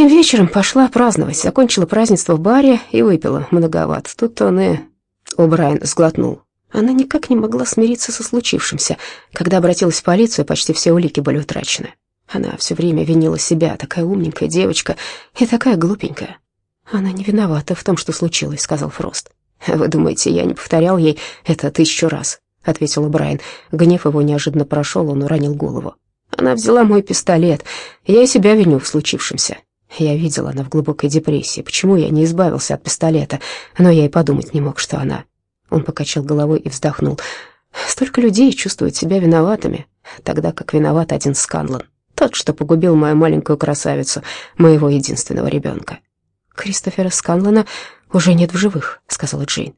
Тем вечером пошла праздновать, закончила празднество в баре и выпила многовато. Тут он и... О'Брайен сглотнул. Она никак не могла смириться со случившимся. Когда обратилась в полицию, почти все улики были утрачены. Она все время винила себя, такая умненькая девочка и такая глупенькая. «Она не виновата в том, что случилось», — сказал Фрост. «Вы думаете, я не повторял ей это тысячу раз?» — ответил Брайан. Гнев его неожиданно прошел, он уронил голову. «Она взяла мой пистолет. Я себя виню в случившемся. Я видел, она в глубокой депрессии. Почему я не избавился от пистолета? Но я и подумать не мог, что она...» Он покачал головой и вздохнул. «Столько людей чувствуют себя виноватыми, тогда как виноват один Сканлан, тот, что погубил мою маленькую красавицу, моего единственного ребенка». «Кристофера Сканлана уже нет в живых», — сказала Джейн.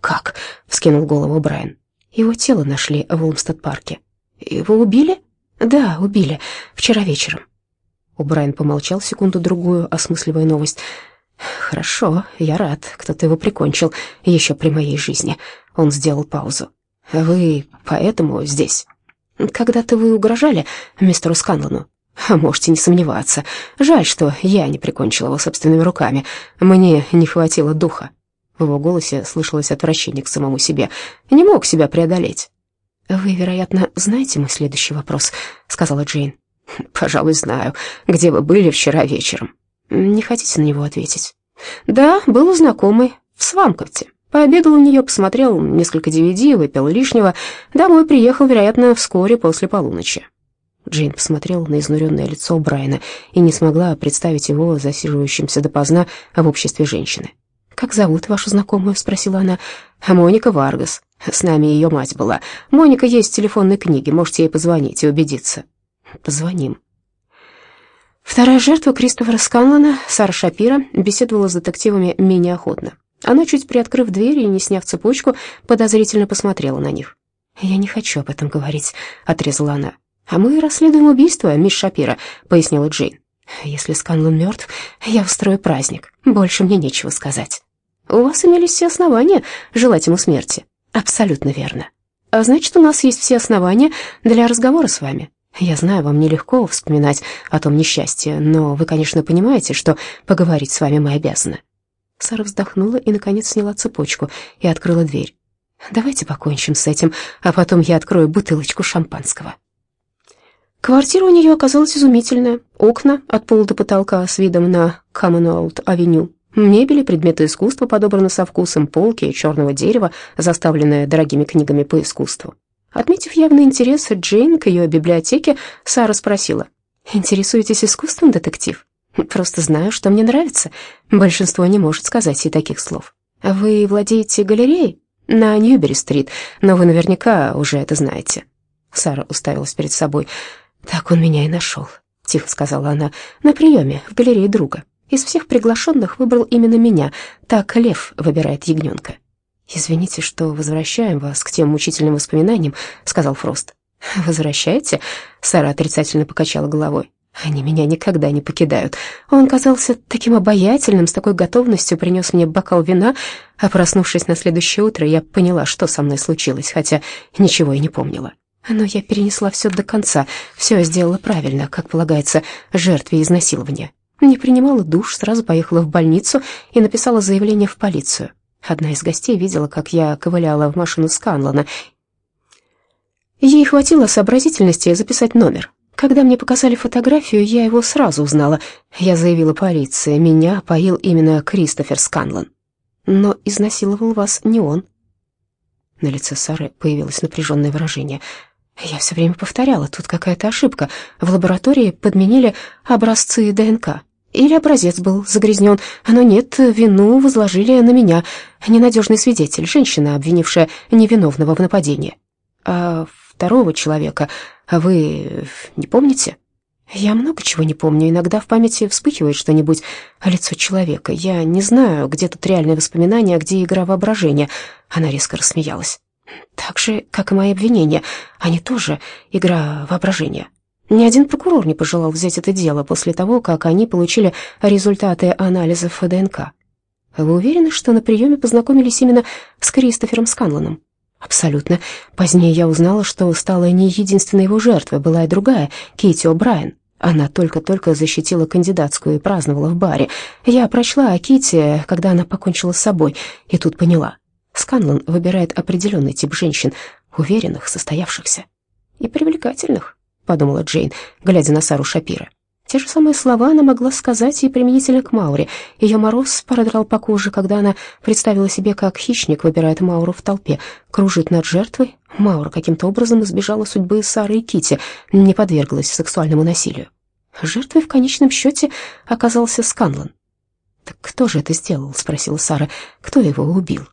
«Как?» — вскинул голову Брайан. «Его тело нашли в Улмстед-парке». «Его убили?» «Да, убили. Вчера вечером». Брайан помолчал секунду-другую, осмысливая новость. «Хорошо, я рад. Кто-то его прикончил еще при моей жизни». Он сделал паузу. «Вы поэтому здесь?» «Когда-то вы угрожали мистеру Сканлану?» «Можете не сомневаться. Жаль, что я не прикончил его собственными руками. Мне не хватило духа». В его голосе слышалось отвращение к самому себе. «Не мог себя преодолеть». «Вы, вероятно, знаете мой следующий вопрос», — сказала Джейн. «Пожалуй, знаю. Где вы были вчера вечером?» «Не хотите на него ответить?» «Да, был знакомый. В Свамковте. Пообедал у нее, посмотрел несколько DVD, выпил лишнего. Домой приехал, вероятно, вскоре после полуночи». Джейн посмотрела на изнуренное лицо Брайана и не смогла представить его засиживающимся допоздна в обществе женщины. «Как зовут вашу знакомую?» — спросила она. «Моника Варгас. С нами ее мать была. Моника есть в телефонной книге, можете ей позвонить и убедиться». «Позвоним». Вторая жертва Кристофера Сканлана, Сара Шапира, беседовала с детективами менее охотно. Она, чуть приоткрыв дверь и не сняв цепочку, подозрительно посмотрела на них. «Я не хочу об этом говорить», — отрезала она. «А мы расследуем убийство, мисс Шапира», — пояснила Джейн. «Если Сканлан мертв, я устрою праздник. Больше мне нечего сказать». «У вас имелись все основания желать ему смерти». «Абсолютно верно. А значит, у нас есть все основания для разговора с вами. Я знаю, вам нелегко вспоминать о том несчастье, но вы, конечно, понимаете, что поговорить с вами мы обязаны». Сара вздохнула и, наконец, сняла цепочку и открыла дверь. «Давайте покончим с этим, а потом я открою бутылочку шампанского». Квартира у нее оказалась изумительная. Окна от пола до потолка с видом на Commonwealth-авеню. Мебель и предметы искусства подобраны со вкусом, полки черного дерева, заставленные дорогими книгами по искусству. Отметив явный интерес Джейн к ее библиотеке, Сара спросила, «Интересуетесь искусством, детектив?» «Просто знаю, что мне нравится. Большинство не может сказать и таких слов. Вы владеете галереей?» «На Ньюбери-стрит, но вы наверняка уже это знаете». Сара уставилась перед собой. «Так он меня и нашел», — тихо сказала она, — «на приеме в галерее друга. Из всех приглашенных выбрал именно меня. Так лев выбирает ягненка». «Извините, что возвращаем вас к тем мучительным воспоминаниям», — сказал Фрост. «Возвращаете?» — Сара отрицательно покачала головой. «Они меня никогда не покидают. Он казался таким обаятельным, с такой готовностью принес мне бокал вина, а проснувшись на следующее утро, я поняла, что со мной случилось, хотя ничего и не помнила. Но я перенесла все до конца, все сделала правильно, как полагается, жертве изнасилования. Не принимала душ, сразу поехала в больницу и написала заявление в полицию. Одна из гостей видела, как я ковыляла в машину Сканлана. Ей хватило сообразительности записать номер. Когда мне показали фотографию, я его сразу узнала. Я заявила полиции, меня поил именно Кристофер Сканлан. Но изнасиловал вас не он. На лице Сары появилось напряженное выражение — я все время повторяла, тут какая-то ошибка. В лаборатории подменили образцы ДНК. Или образец был загрязнен, но нет, вину возложили на меня. Ненадежный свидетель, женщина, обвинившая невиновного в нападении. А второго человека вы не помните? Я много чего не помню, иногда в памяти вспыхивает что-нибудь, а лицо человека. Я не знаю, где тут реальные воспоминания, а где игра воображения. Она резко рассмеялась. Так же, как и мои обвинения, они тоже игра воображения. Ни один прокурор не пожелал взять это дело после того, как они получили результаты анализов ДНК. Вы уверены, что на приеме познакомились именно с Кристофером Сканланом? Абсолютно. Позднее я узнала, что стала не единственной его жертвой, была и другая, Кейти О'Брайен. Она только-только защитила кандидатскую и праздновала в баре. Я прочла о Ките, когда она покончила с собой, и тут поняла. Сканлон выбирает определенный тип женщин, уверенных, состоявшихся и привлекательных, подумала Джейн, глядя на Сару Шапира. Те же самые слова она могла сказать и применительно к Мауре. Ее мороз продрал по коже, когда она представила себе, как хищник выбирает Мауру в толпе, кружит над жертвой. Маура каким-то образом избежала судьбы Сары и Кити, не подверглась сексуальному насилию. Жертвой в конечном счете оказался Сканлан. «Так кто же это сделал?» — спросила Сара. «Кто его убил?»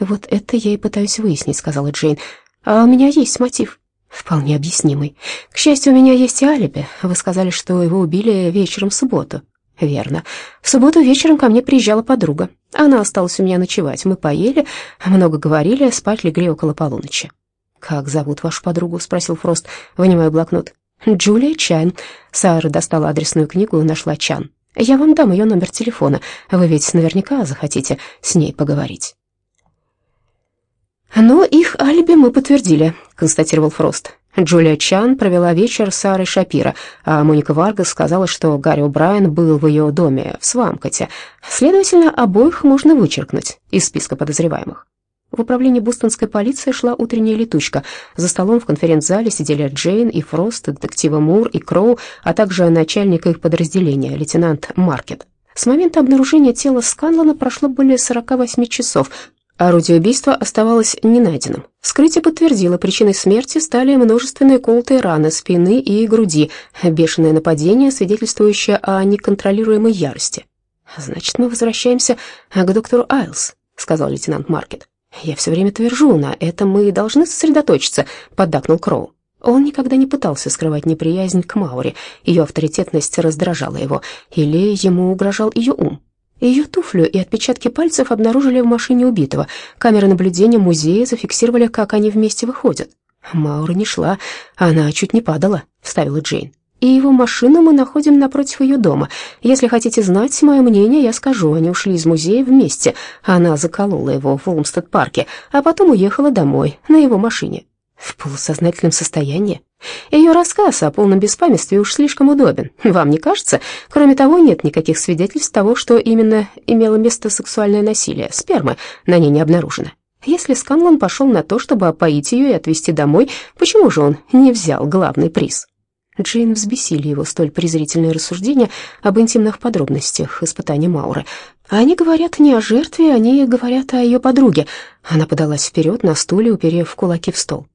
«Вот это я и пытаюсь выяснить», — сказала Джейн. «А у меня есть мотив». Вполне объяснимый. К счастью, у меня есть и алиби. Вы сказали, что его убили вечером в субботу. Верно. В субботу вечером ко мне приезжала подруга. Она осталась у меня ночевать. Мы поели, много говорили, спать легли около полуночи. «Как зовут вашу подругу?» — спросил Фрост, вынимая блокнот. «Джулия Чан». Сара достала адресную книгу и нашла Чан. «Я вам дам ее номер телефона. Вы ведь наверняка захотите с ней поговорить». «Но их алиби мы подтвердили», — констатировал Фрост. Джулия Чан провела вечер с Сарой Шапира, а Моника Варгас сказала, что Гарри О'Брайен был в ее доме в Свамкоте. Следовательно, обоих можно вычеркнуть из списка подозреваемых. В управлении бостонской полиции шла утренняя летучка. За столом в конференц-зале сидели Джейн и Фрост, детективы Мур и Кроу, а также начальник их подразделения, лейтенант Маркет. С момента обнаружения тела Сканлана прошло более 48 часов, Орудие убийства оставалось не найденным. Вскрытие подтвердило, причиной смерти стали множественные колотые раны спины и груди, бешеное нападение, свидетельствующее о неконтролируемой ярости. «Значит, мы возвращаемся к доктору Айлс», — сказал лейтенант Маркет. «Я все время твержу, на этом мы должны сосредоточиться», — поддакнул Кроу. Он никогда не пытался скрывать неприязнь к Мауре, ее авторитетность раздражала его, или ему угрожал ее ум. Ее туфлю и отпечатки пальцев обнаружили в машине убитого. Камеры наблюдения музея зафиксировали, как они вместе выходят. Маура не шла, она чуть не падала, вставила Джейн. И его машину мы находим напротив ее дома. Если хотите знать мое мнение, я скажу, они ушли из музея вместе. Она заколола его в Олмстед-парке, а потом уехала домой на его машине. В полусознательном состоянии. Ее рассказ о полном беспамятстве уж слишком удобен, вам не кажется? Кроме того, нет никаких свидетельств того, что именно имело место сексуальное насилие. Спермы на ней не обнаружено. Если Сканлан пошел на то, чтобы опоить ее и отвезти домой, почему же он не взял главный приз? Джейн взбесили его столь презрительные рассуждения об интимных подробностях испытания Мауры. Они говорят не о жертве, они говорят о ее подруге. Она подалась вперед на стуле, уперев кулаки в стол.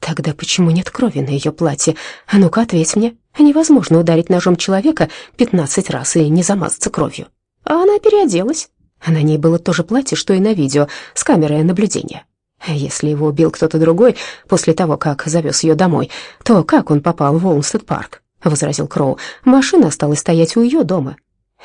Тогда почему нет крови на ее платье? А ну-ка, ответь мне. Невозможно ударить ножом человека пятнадцать раз и не замазаться кровью. А она переоделась. На ней было то же платье, что и на видео, с камерой наблюдения. Если его убил кто-то другой после того, как завез ее домой, то как он попал в Олмстед-парк? — возразил Кроу. «Машина осталась стоять у ее дома».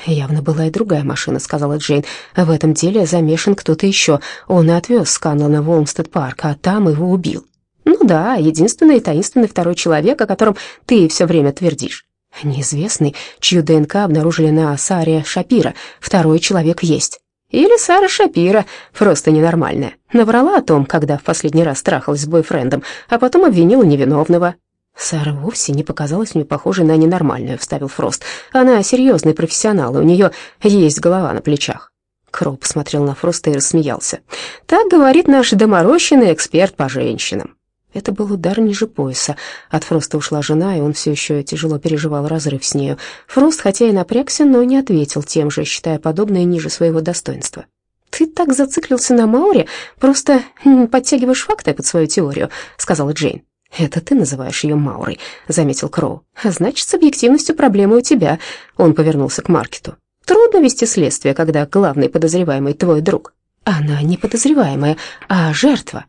«Явно была и другая машина», — сказала Джейн. «В этом деле замешан кто-то еще. Он и отвез Сканлана в Олмстед-парк, а там его убил». Ну да, единственный и таинственный второй человек, о котором ты все время твердишь. Неизвестный, чью ДНК обнаружили на Саре Шапира. Второй человек есть. Или Сара Шапира, просто ненормальная. Наврала о том, когда в последний раз трахалась с бойфрендом, а потом обвинила невиновного. «Сара вовсе не показалась мне похожей на ненормальную», — вставил Фрост. «Она серьезный профессионал, и у нее есть голова на плечах». Кроу посмотрел на Фроста и рассмеялся. «Так говорит наш доморощенный эксперт по женщинам». Это был удар ниже пояса. От Фроста ушла жена, и он все еще тяжело переживал разрыв с нею. Фрост, хотя и напрягся, но не ответил тем же, считая подобное ниже своего достоинства. «Ты так зациклился на Мауре, просто подтягиваешь факты под свою теорию», — сказала Джейн. «Это ты называешь ее Маурой», — заметил Кроу. «Значит, с объективностью проблемы у тебя». Он повернулся к Маркету. «Трудно вести следствие, когда главный подозреваемый твой друг». «Она не подозреваемая, а жертва»,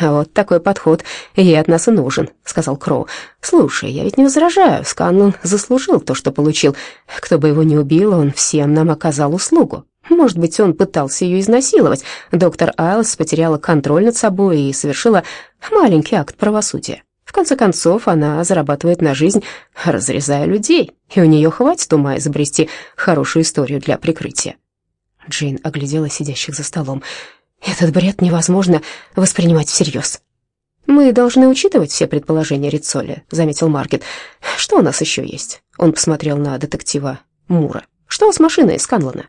«Вот такой подход ей от нас и нужен», — сказал Кроу. «Слушай, я ведь не возражаю, Сканлон заслужил то, что получил. Кто бы его ни убил, он всем нам оказал услугу. Может быть, он пытался ее изнасиловать. Доктор Айлс потеряла контроль над собой и совершила маленький акт правосудия. В конце концов, она зарабатывает на жизнь, разрезая людей, и у нее хватит ума изобрести хорошую историю для прикрытия». Джейн оглядела сидящих за столом. Этот бред невозможно воспринимать всерьез. «Мы должны учитывать все предположения Рицоли», — заметил Маркет. «Что у нас еще есть? Он посмотрел на детектива Мура. «Что с машиной Сканлана?»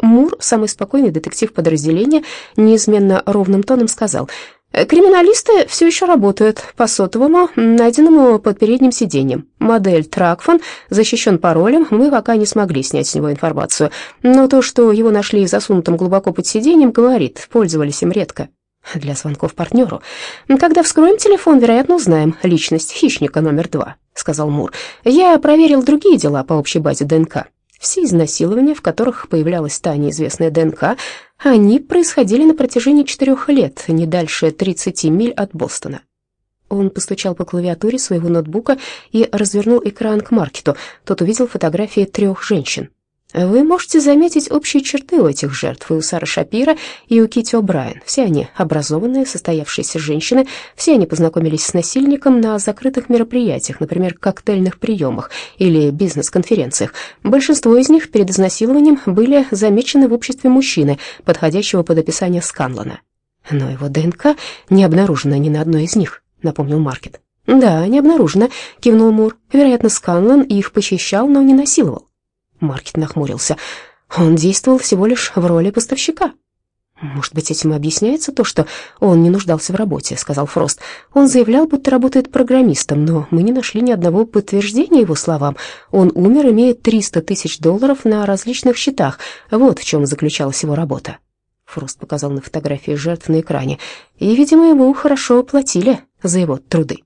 Мур, самый спокойный детектив подразделения, неизменно ровным тоном сказал, «Криминалисты все еще работают по сотовому, найденному под передним сиденьем. Модель Тракфон защищен паролем, мы пока не смогли снять с него информацию. Но то, что его нашли засунутым глубоко под сиденьем, говорит, пользовались им редко для звонков партнеру. «Когда вскроем телефон, вероятно, узнаем личность хищника номер два», — сказал Мур. «Я проверил другие дела по общей базе ДНК. Все изнасилования, в которых появлялась та неизвестная ДНК, они происходили на протяжении четырех лет, не дальше 30 миль от Бостона. Он постучал по клавиатуре своего ноутбука и развернул экран к маркету. Тот увидел фотографии трех женщин. Вы можете заметить общие черты у этих жертв, и у Сары Шапира, и у Кити О'Брайен. Все они образованные, состоявшиеся женщины, все они познакомились с насильником на закрытых мероприятиях, например, коктейльных приемах или бизнес-конференциях. Большинство из них перед изнасилованием были замечены в обществе мужчины, подходящего под описание Сканлана. Но его ДНК не обнаружено ни на одной из них, напомнил Маркет. «Да, не обнаружено», — кивнул Мур. «Вероятно, Сканлан их похищал, но не насиловал». Маркет нахмурился. Он действовал всего лишь в роли поставщика. «Может быть, этим объясняется то, что он не нуждался в работе», — сказал Фрост. «Он заявлял, будто работает программистом, но мы не нашли ни одного подтверждения его словам. Он умер, имея 300 тысяч долларов на различных счетах. Вот в чем заключалась его работа». Фрост показал на фотографии жертв на экране. «И, видимо, ему хорошо платили за его труды».